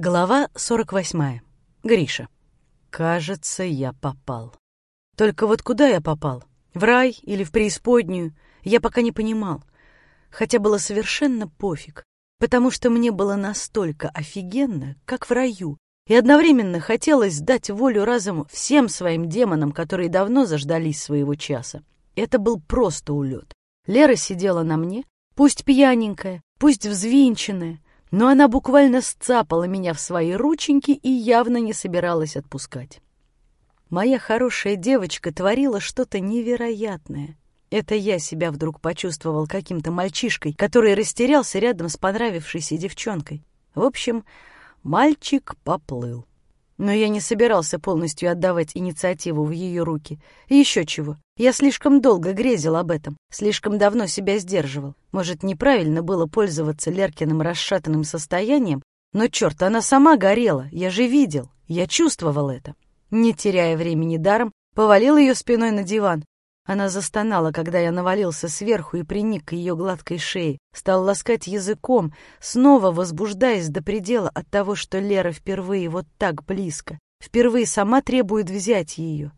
Глава 48. Гриша. Кажется, я попал. Только вот куда я попал? В рай или в преисподнюю? Я пока не понимал. Хотя было совершенно пофиг, потому что мне было настолько офигенно, как в раю, и одновременно хотелось дать волю разуму всем своим демонам, которые давно заждались своего часа. Это был просто улет. Лера сидела на мне, пусть пьяненькая, пусть взвинченная, но она буквально сцапала меня в свои рученьки и явно не собиралась отпускать. Моя хорошая девочка творила что-то невероятное. Это я себя вдруг почувствовал каким-то мальчишкой, который растерялся рядом с понравившейся девчонкой. В общем, мальчик поплыл. Но я не собирался полностью отдавать инициативу в ее руки. И еще чего. Я слишком долго грезил об этом, слишком давно себя сдерживал. Может, неправильно было пользоваться Леркиным расшатанным состоянием, но, черт, она сама горела, я же видел, я чувствовал это. Не теряя времени даром, повалил ее спиной на диван, она застонала, когда я навалился сверху и приник к ее гладкой шее, стал ласкать языком, снова возбуждаясь до предела от того, что Лера впервые вот так близко, впервые сама требует взять ее.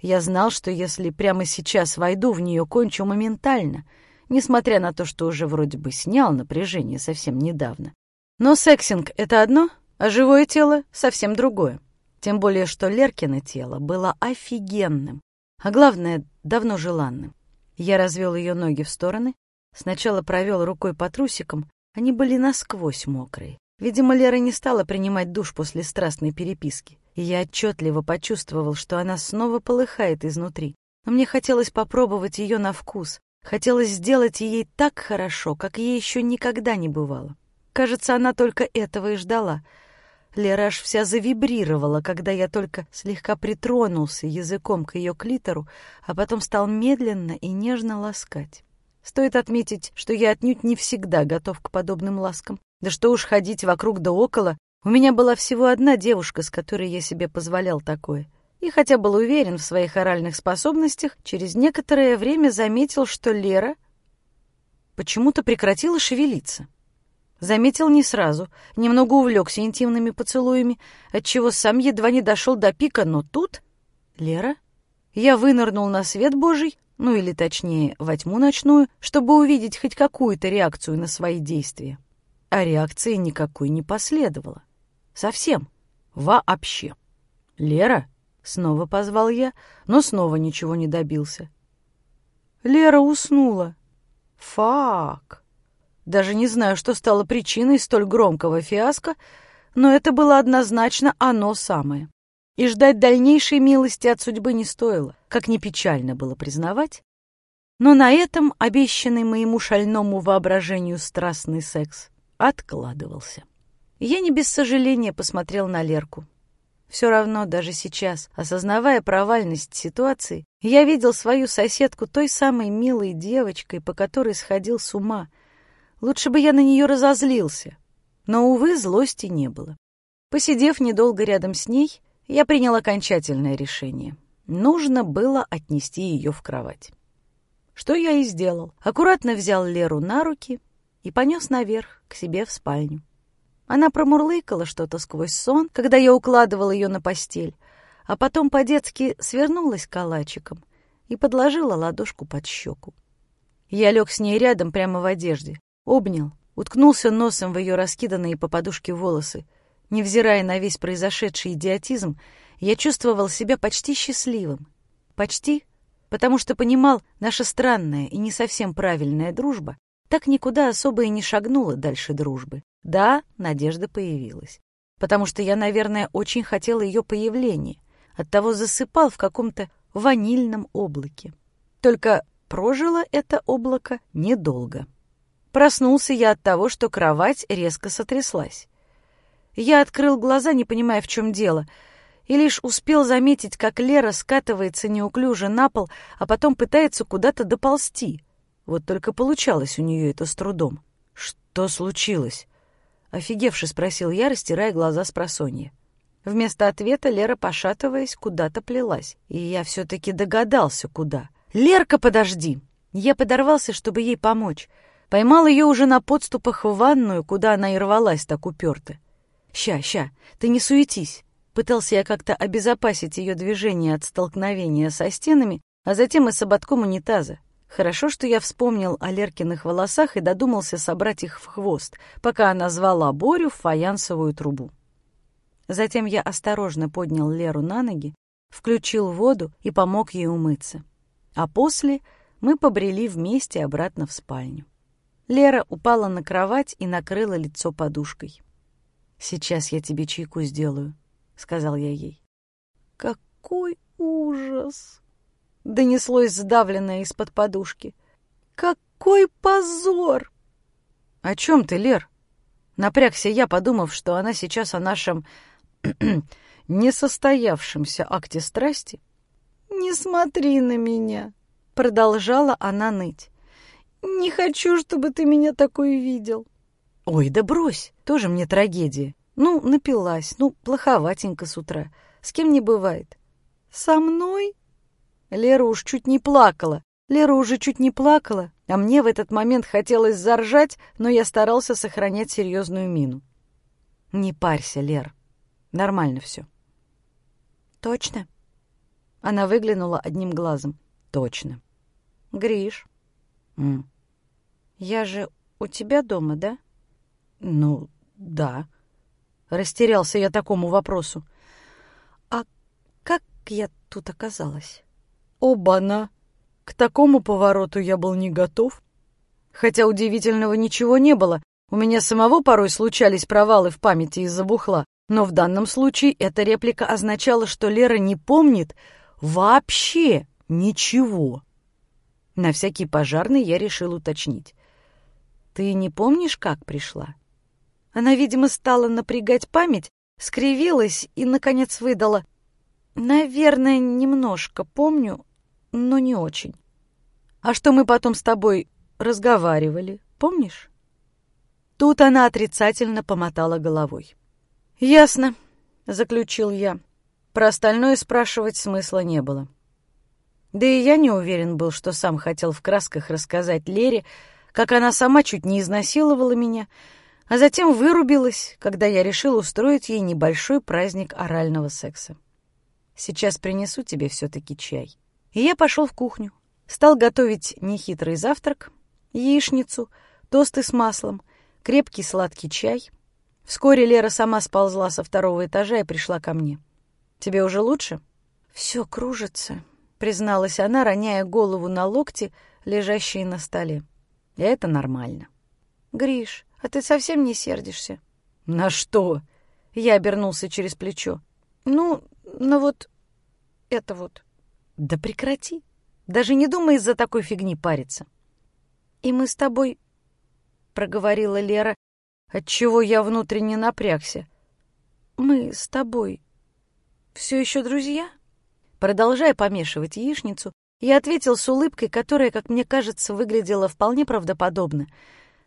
Я знал, что если прямо сейчас войду в нее, кончу моментально, несмотря на то, что уже вроде бы снял напряжение совсем недавно. Но сексинг — это одно, а живое тело — совсем другое. Тем более, что Леркино тело было офигенным, а главное, давно желанным. Я развел ее ноги в стороны, сначала провел рукой по трусикам, они были насквозь мокрые. Видимо, Лера не стала принимать душ после страстной переписки, и я отчетливо почувствовал, что она снова полыхает изнутри. Но мне хотелось попробовать ее на вкус, хотелось сделать ей так хорошо, как ей еще никогда не бывало. Кажется, она только этого и ждала — Лера аж вся завибрировала, когда я только слегка притронулся языком к ее клитору, а потом стал медленно и нежно ласкать. Стоит отметить, что я отнюдь не всегда готов к подобным ласкам. Да что уж ходить вокруг да около. У меня была всего одна девушка, с которой я себе позволял такое. И хотя был уверен в своих оральных способностях, через некоторое время заметил, что Лера почему-то прекратила шевелиться. Заметил не сразу, немного увлекся интимными поцелуями, отчего сам едва не дошел до пика, но тут... Лера? Я вынырнул на свет Божий, ну или точнее, во тьму ночную, чтобы увидеть хоть какую-то реакцию на свои действия. А реакции никакой не последовало. Совсем. Вообще. «Лера?» — снова позвал я, но снова ничего не добился. Лера уснула. Фак. Даже не знаю, что стало причиной столь громкого фиаско, но это было однозначно оно самое. И ждать дальнейшей милости от судьбы не стоило, как ни печально было признавать. Но на этом обещанный моему шальному воображению страстный секс откладывался. я не без сожаления посмотрел на Лерку. Все равно даже сейчас, осознавая провальность ситуации, я видел свою соседку той самой милой девочкой, по которой сходил с ума — Лучше бы я на нее разозлился. Но, увы, злости не было. Посидев недолго рядом с ней, я принял окончательное решение. Нужно было отнести ее в кровать. Что я и сделал. Аккуратно взял Леру на руки и понес наверх, к себе в спальню. Она промурлыкала что-то сквозь сон, когда я укладывал ее на постель, а потом по-детски свернулась калачиком и подложила ладошку под щеку. Я лег с ней рядом прямо в одежде, Обнял, уткнулся носом в ее раскиданные по подушке волосы. Невзирая на весь произошедший идиотизм, я чувствовал себя почти счастливым. Почти, потому что понимал, наша странная и не совсем правильная дружба так никуда особо и не шагнула дальше дружбы. Да, надежда появилась. Потому что я, наверное, очень хотел ее появления. Оттого засыпал в каком-то ванильном облаке. Только прожило это облако недолго. Проснулся я от того, что кровать резко сотряслась. Я открыл глаза, не понимая, в чем дело, и лишь успел заметить, как Лера скатывается неуклюже на пол, а потом пытается куда-то доползти. Вот только получалось у нее это с трудом. «Что случилось?» — офигевши спросил я, растирая глаза с просонья. Вместо ответа Лера, пошатываясь, куда-то плелась. И я все-таки догадался, куда. «Лерка, подожди!» Я подорвался, чтобы ей помочь — Поймал ее уже на подступах в ванную, куда она и рвалась так уперто. «Ща, ща, ты не суетись!» Пытался я как-то обезопасить ее движение от столкновения со стенами, а затем и с ободком унитаза. Хорошо, что я вспомнил о Леркиных волосах и додумался собрать их в хвост, пока она звала Борю в фаянсовую трубу. Затем я осторожно поднял Леру на ноги, включил воду и помог ей умыться. А после мы побрели вместе обратно в спальню. Лера упала на кровать и накрыла лицо подушкой. «Сейчас я тебе чайку сделаю», — сказал я ей. «Какой ужас!» — донеслось сдавленное из-под подушки. «Какой позор!» «О чем ты, Лер?» Напрягся я, подумав, что она сейчас о нашем несостоявшемся акте страсти. «Не смотри на меня!» — продолжала она ныть. «Не хочу, чтобы ты меня такой видел». «Ой, да брось, тоже мне трагедия. Ну, напилась, ну, плоховатенько с утра. С кем не бывает». «Со мной?» Лера уж чуть не плакала. Лера уже чуть не плакала, а мне в этот момент хотелось заржать, но я старался сохранять серьезную мину. «Не парься, Лер. Нормально все». «Точно?» Она выглянула одним глазом. «Точно». «Гриш». «М. «Я же у тебя дома, да?» «Ну, да». Растерялся я такому вопросу. «А как я тут оказалась?» «Оба-на!» К такому повороту я был не готов. Хотя удивительного ничего не было. У меня самого порой случались провалы в памяти из-за бухла. Но в данном случае эта реплика означала, что Лера не помнит вообще ничего. На всякий пожарный я решил уточнить. Ты не помнишь, как пришла? Она, видимо, стала напрягать память, скривилась и, наконец, выдала. Наверное, немножко помню, но не очень. А что мы потом с тобой разговаривали, помнишь? Тут она отрицательно помотала головой. «Ясно», — заключил я. Про остальное спрашивать смысла не было. Да и я не уверен был, что сам хотел в красках рассказать Лере, как она сама чуть не изнасиловала меня, а затем вырубилась, когда я решил устроить ей небольшой праздник орального секса. Сейчас принесу тебе все-таки чай. И я пошел в кухню, стал готовить нехитрый завтрак, яичницу, тосты с маслом, крепкий сладкий чай. Вскоре Лера сама сползла со второго этажа и пришла ко мне. «Тебе уже лучше?» «Все кружится», — призналась она, роняя голову на локти, лежащие на столе. Это нормально. Гриш, а ты совсем не сердишься? На что? Я обернулся через плечо. Ну, ну вот это вот. Да прекрати. Даже не думай из-за такой фигни париться. И мы с тобой, проговорила Лера, отчего я внутренне напрягся. Мы с тобой все еще друзья? Продолжая помешивать яичницу, я ответил с улыбкой, которая, как мне кажется, выглядела вполне правдоподобно.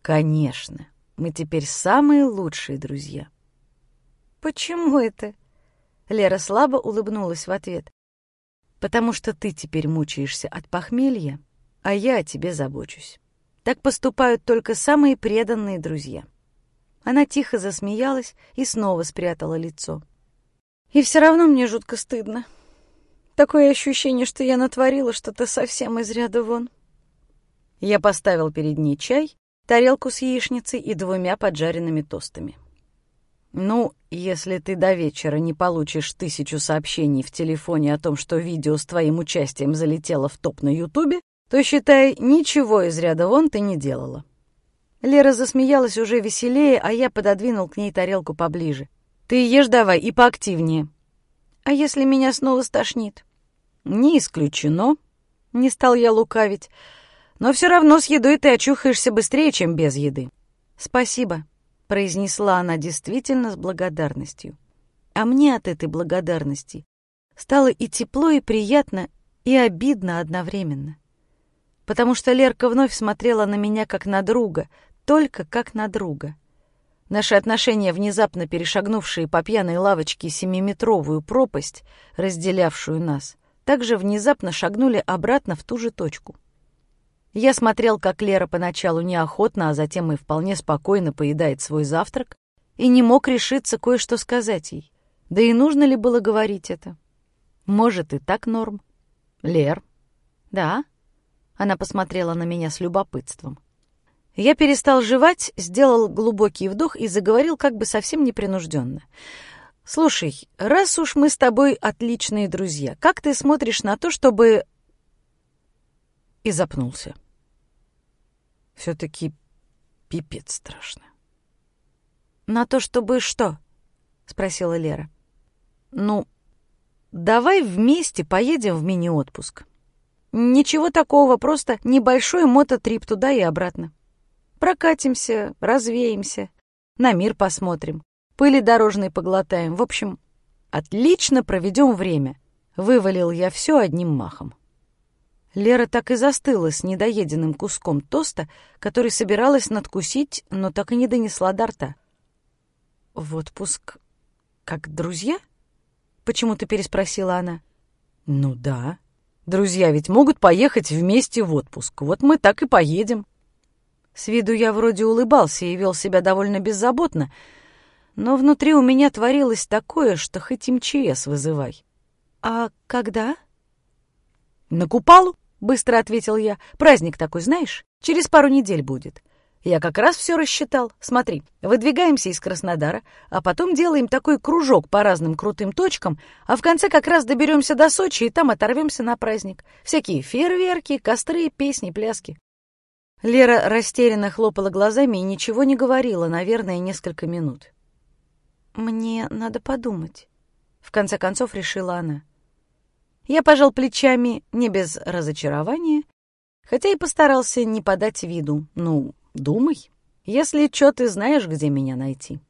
«Конечно, мы теперь самые лучшие друзья». «Почему это?» Лера слабо улыбнулась в ответ. «Потому что ты теперь мучаешься от похмелья, а я о тебе забочусь. Так поступают только самые преданные друзья». Она тихо засмеялась и снова спрятала лицо. «И все равно мне жутко стыдно», Такое ощущение, что я натворила что-то совсем из ряда вон. Я поставил перед ней чай, тарелку с яичницей и двумя поджаренными тостами. «Ну, если ты до вечера не получишь тысячу сообщений в телефоне о том, что видео с твоим участием залетело в топ на Ютубе, то, считай, ничего из ряда вон ты не делала». Лера засмеялась уже веселее, а я пододвинул к ней тарелку поближе. «Ты ешь давай и поактивнее». «А если меня снова стошнит?» «Не исключено», — не стал я лукавить, «но все равно с едой ты очухаешься быстрее, чем без еды». «Спасибо», — произнесла она действительно с благодарностью. А мне от этой благодарности стало и тепло, и приятно, и обидно одновременно. Потому что Лерка вновь смотрела на меня как на друга, только как на друга. Наши отношения, внезапно перешагнувшие по пьяной лавочке семиметровую пропасть, разделявшую нас — также внезапно шагнули обратно в ту же точку. Я смотрел, как Лера поначалу неохотно, а затем и вполне спокойно поедает свой завтрак, и не мог решиться кое-что сказать ей. Да и нужно ли было говорить это? Может, и так норм. Лер. Да? Она посмотрела на меня с любопытством. Я перестал жевать, сделал глубокий вдох и заговорил как бы совсем непринужденно. «Слушай, раз уж мы с тобой отличные друзья, как ты смотришь на то, чтобы...» И запнулся. Все-таки пипец страшно. «На то, чтобы что?» — спросила Лера. «Ну, давай вместе поедем в мини-отпуск. Ничего такого, просто небольшой мототрип туда и обратно. Прокатимся, развеемся, на мир посмотрим, пыли дорожной поглотаем. В общем, отлично проведем время. Вывалил я все одним махом. Лера так и застыла с недоеденным куском тоста, который собиралась надкусить, но так и не донесла до рта. «В отпуск как друзья?» — почему-то переспросила она. «Ну да. Друзья ведь могут поехать вместе в отпуск. Вот мы так и поедем». С виду я вроде улыбался и вел себя довольно беззаботно, но внутри у меня творилось такое, что хоть МЧС вызывай. «А когда?» «На Купалу», — быстро ответил я. «Праздник такой, знаешь? Через пару недель будет. Я как раз все рассчитал. Смотри, выдвигаемся из Краснодара, а потом делаем такой кружок по разным крутым точкам, а в конце как раз доберемся до Сочи и там оторвемся на праздник. Всякие фейерверки, костры, песни, пляски». Лера растерянно хлопала глазами и ничего не говорила, наверное, несколько минут. «Мне надо подумать», — в конце концов решила она. Я пожал плечами не без разочарования, хотя и постарался не подать виду. Ну, думай, если что, ты знаешь, где меня найти.